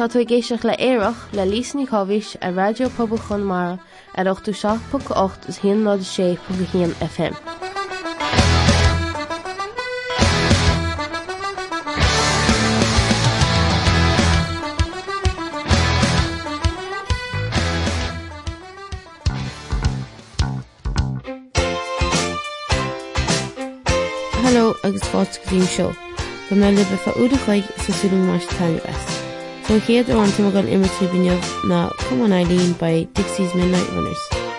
Tá tú géisioach le éireach le lísní chohís a chun mar ar 8ú 6.8 is hí ná sé FM. Hello agus fátín seo, go me le sasúling mar tannigas. So chéad an tu gan immertí binneomh na cum an Eileen by Dexys Midnight Runners.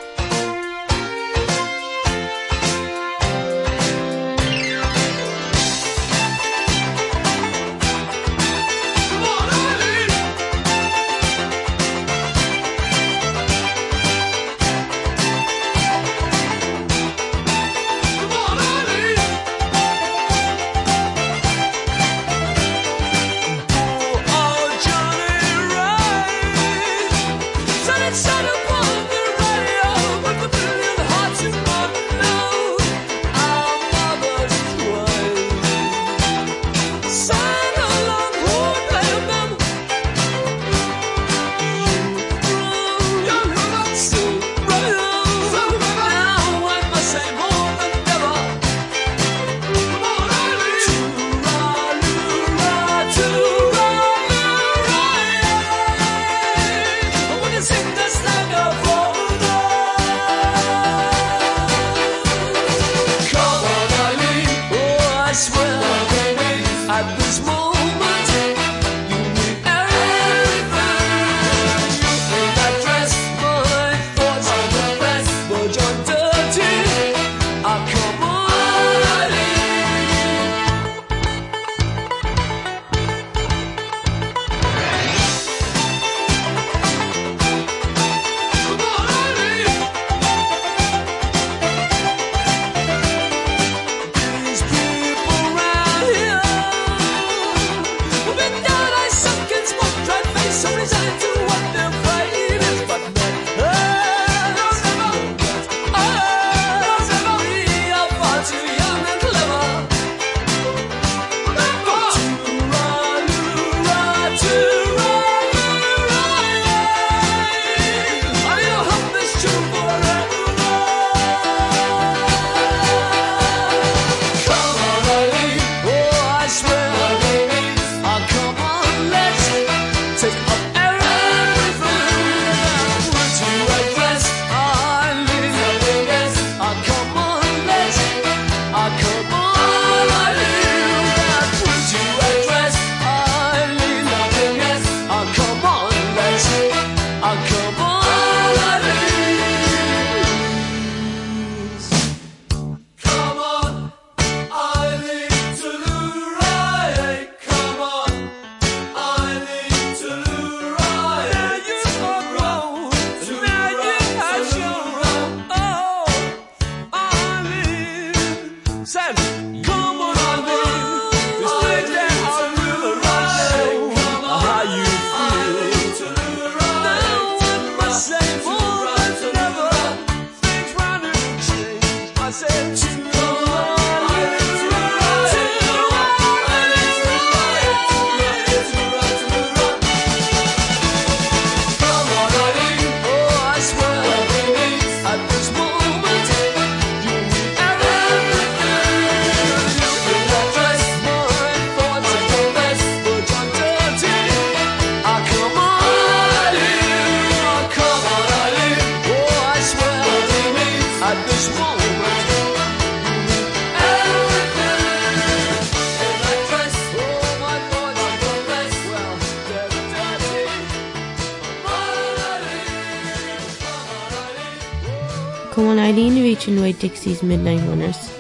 Dexys Midnight Runners.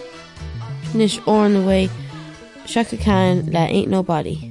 Nish or on the way Chaka Khan la ain't nobody.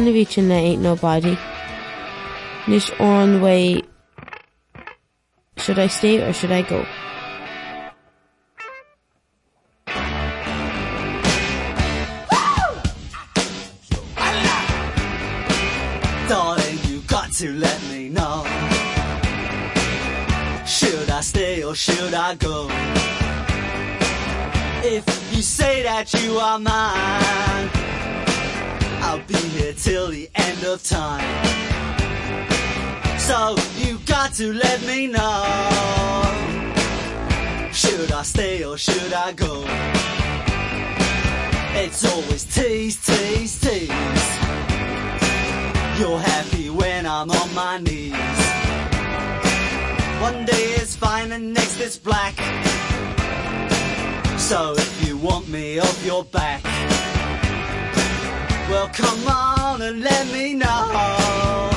Bhí sin le ain't nobody. Nis on way should I stay or should I go? Darling, you got to let me know. Should I stay or should I go? If you say that you are mine, time. So you got to let me know. Should I stay or should I go? It's always tease, tease, tease. You're happy when I'm on my knees. One day is fine and next is black. So if you want me off your back, well come on and let me know.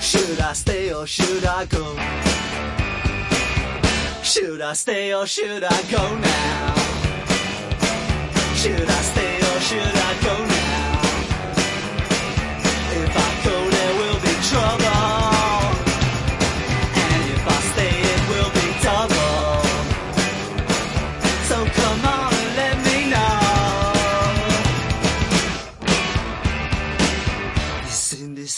Should I stay or should I go? Should I stay or should I go now? Should I stay or should I go now?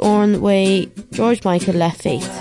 On the way George Michael le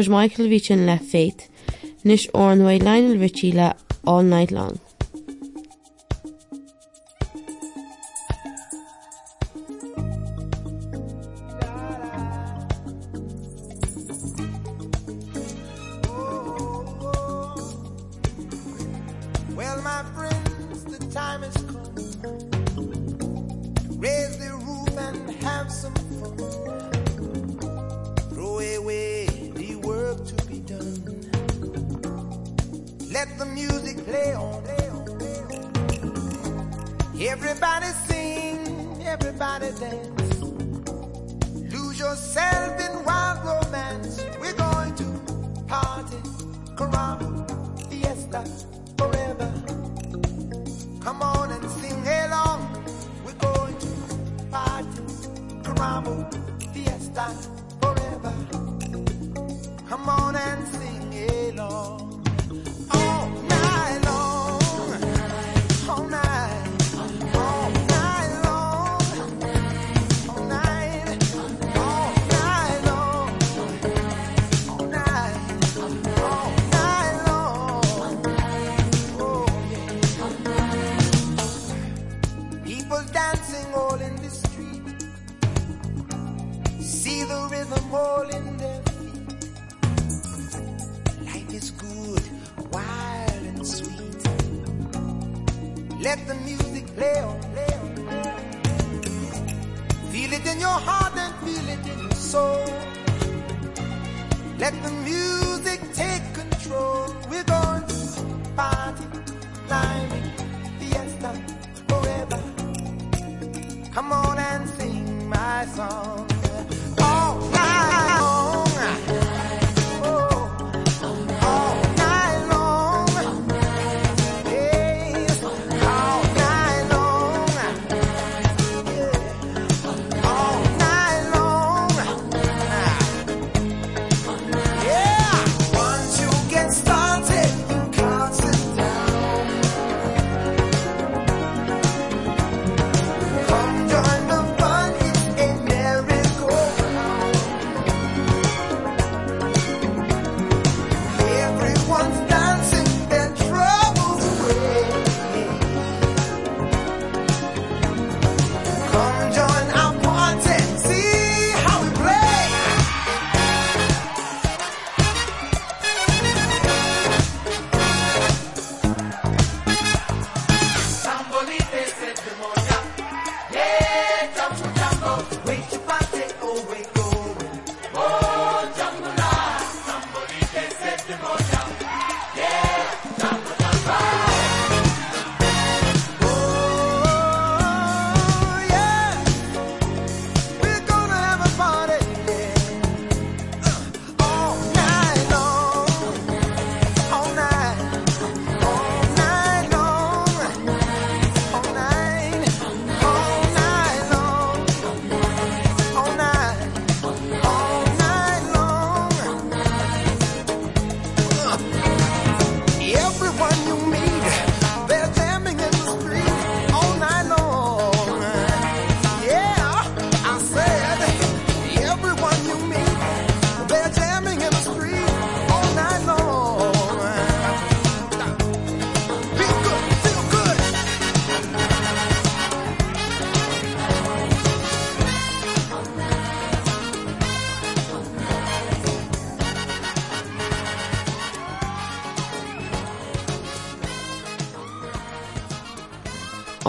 George Michael ví sin le féit, nís ornhhaid leinil rití all night long. dance.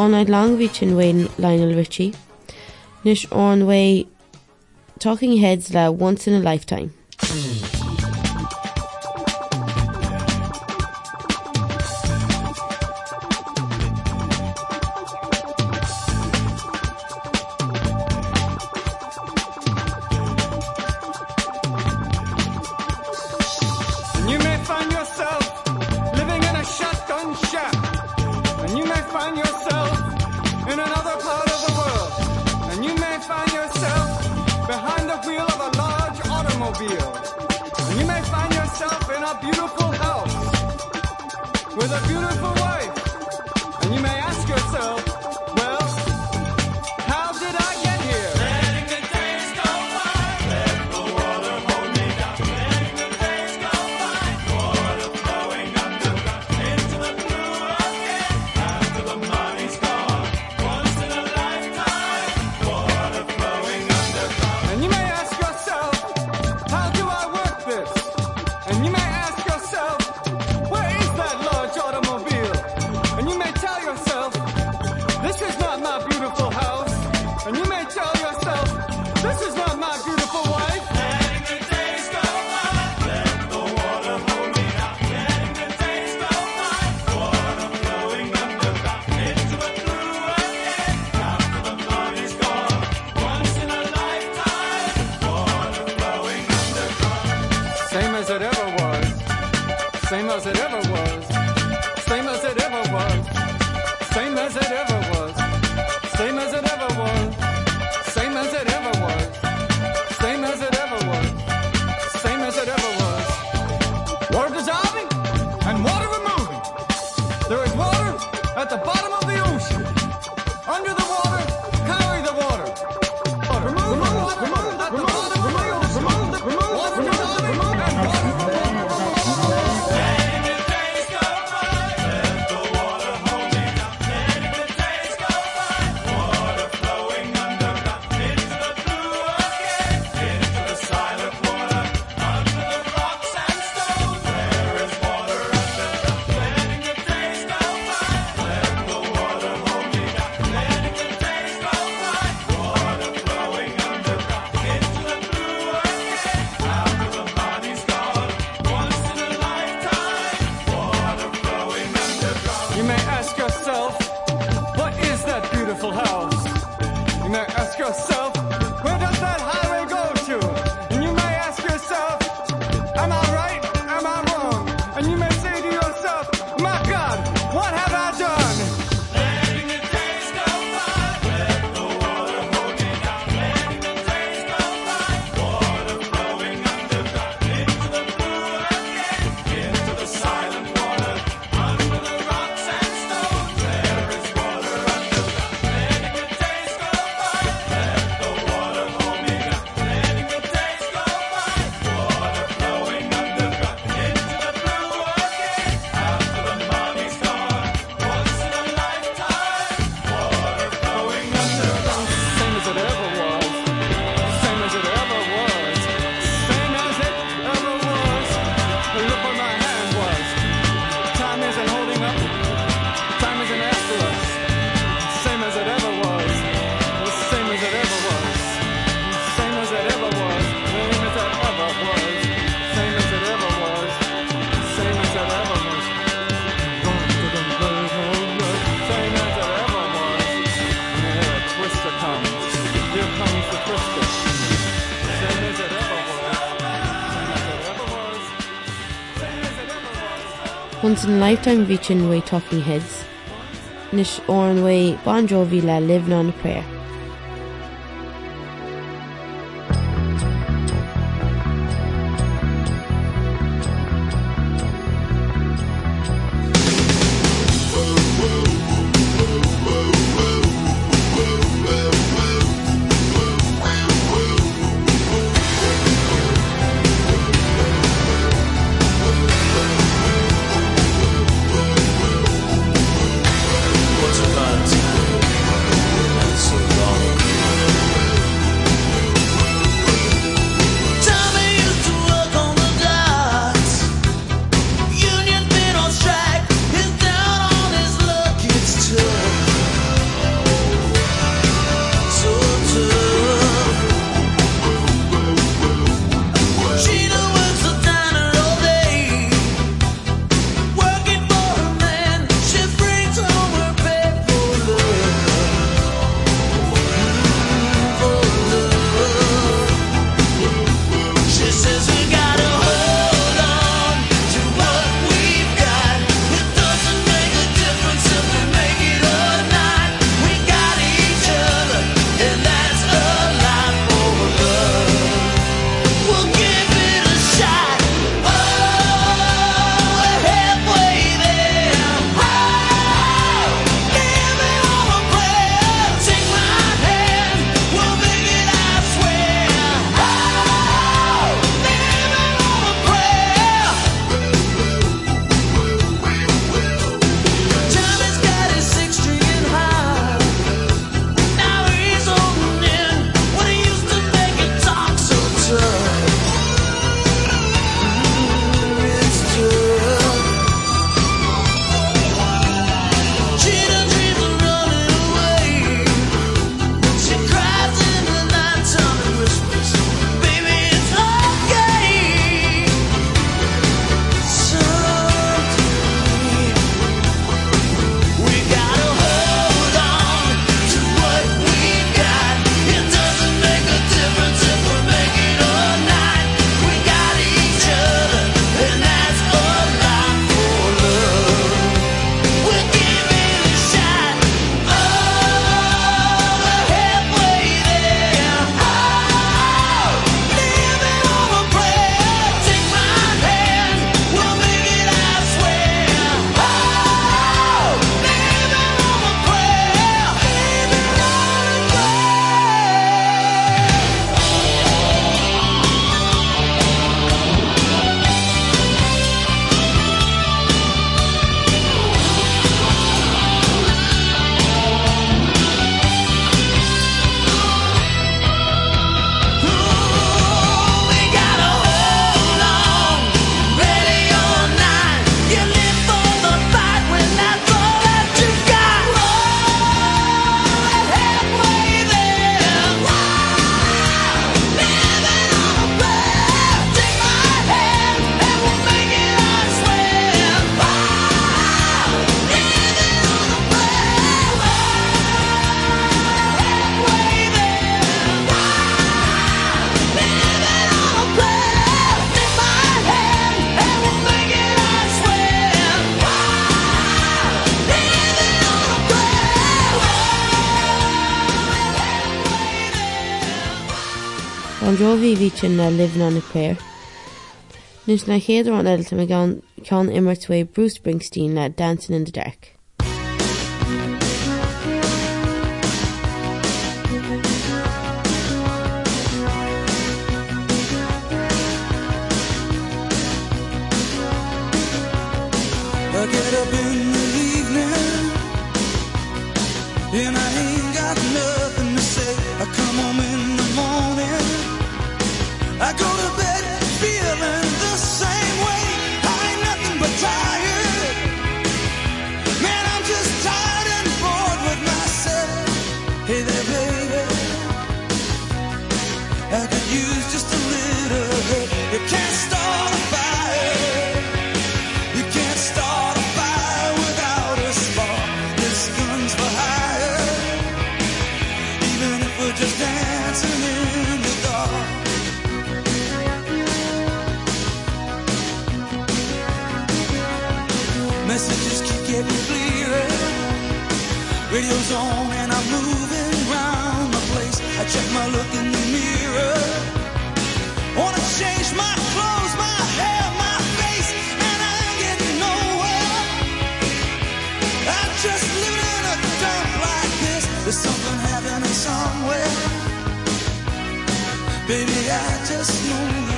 night long sin bhain Lionel Richie, nus an bha talking heads le once in a lifetime. Once in lifetime reaching way talking heads. Nish or way Bon Jovi la live on prayer. Sin na living on a prayer. Nus na chéidir an eilta me gan Bruce Springsteen na Dancing in the Dark. Radio's on and I'm moving around the place. I check my look in the mirror. Wanna change my clothes, my hair, my face, and I ain't getting nowhere. I'm just living in a dump like this. There's something happening somewhere. Baby, I just know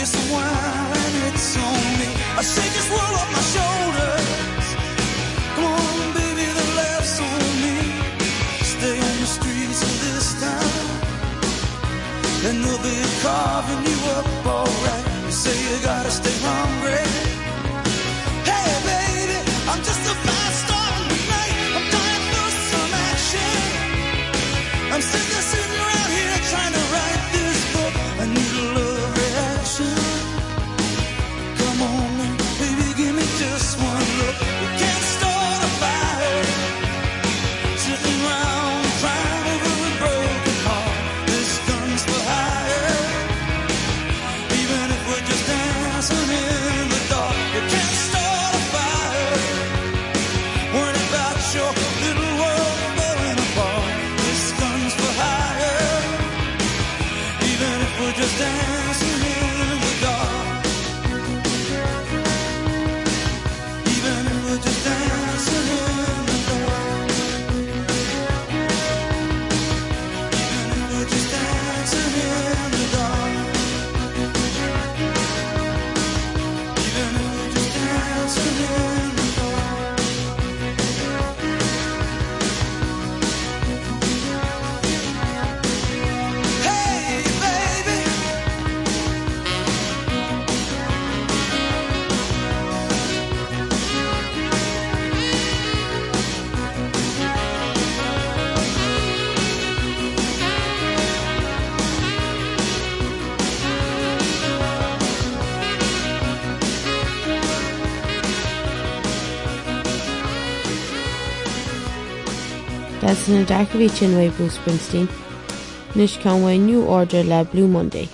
a here's wine, it's on me. I shake this world off my shoulders. Come on, baby, the laughs on me. Stay on the streets of this town, and they'll be carving you up alright. You say you gotta stay hungry. Dark ví sin Bruce Springsteen. Nus way New Order le Blue Monday.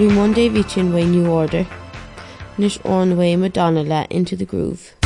Nu Monday Vichin Way New Order, Nish on way Madonna let into the groove.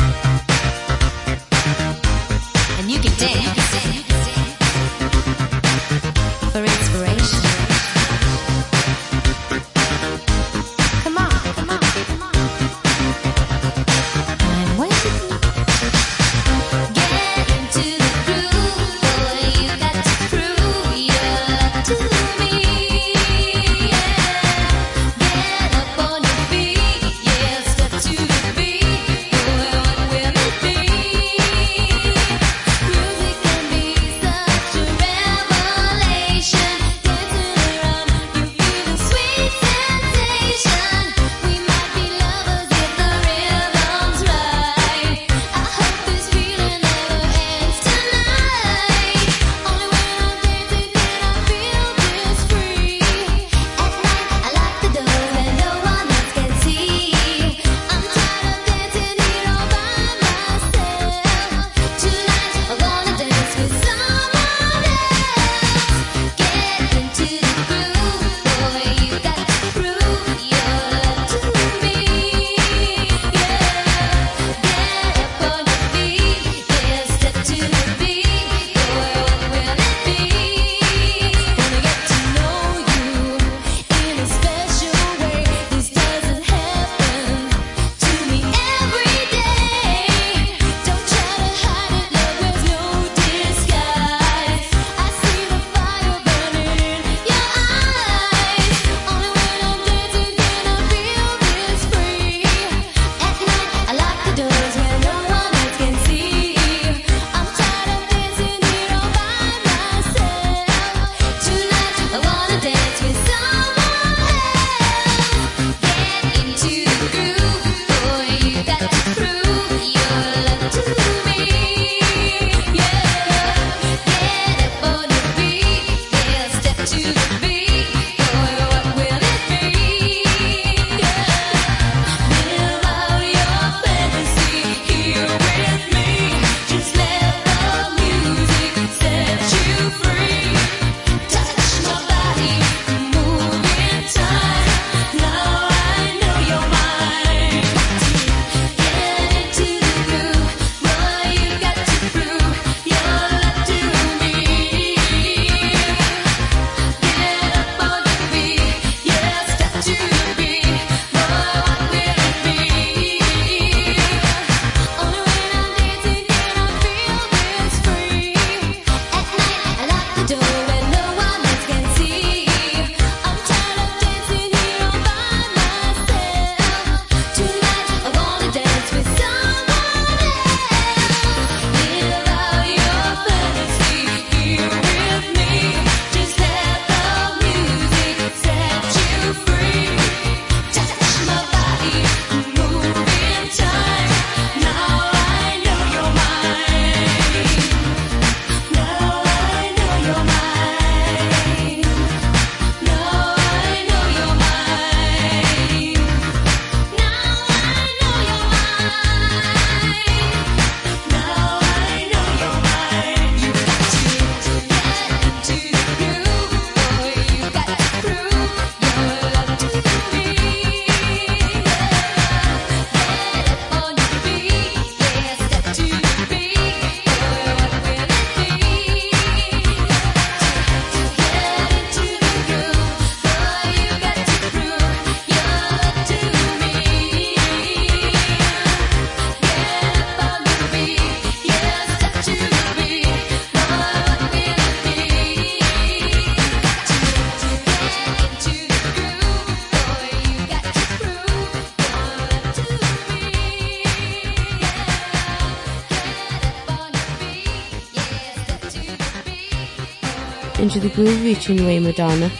gúhí sin way Madonna,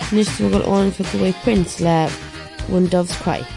and this tu goil an fi the way Prince. Let When Doves Cry.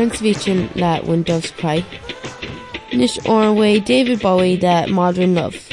Princevíin le When Doves Cry. Nis orway David Bowie de Modern Love.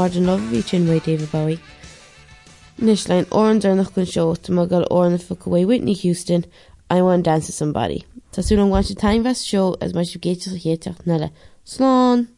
Mar an lobhí sin mé David Bowie. Nis lein oran nach gon seo tá má gal orna fa gohfu Whitney Houston I want to dance with somebody. Tású an bhain se time vest show as mar si géite héteach nelle. Slán!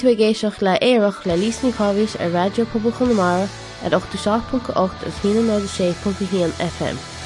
Tú a géisioach le éireach le lísní cáhís ar radio poblbal chunamara at 87.8 a 16.1 FM.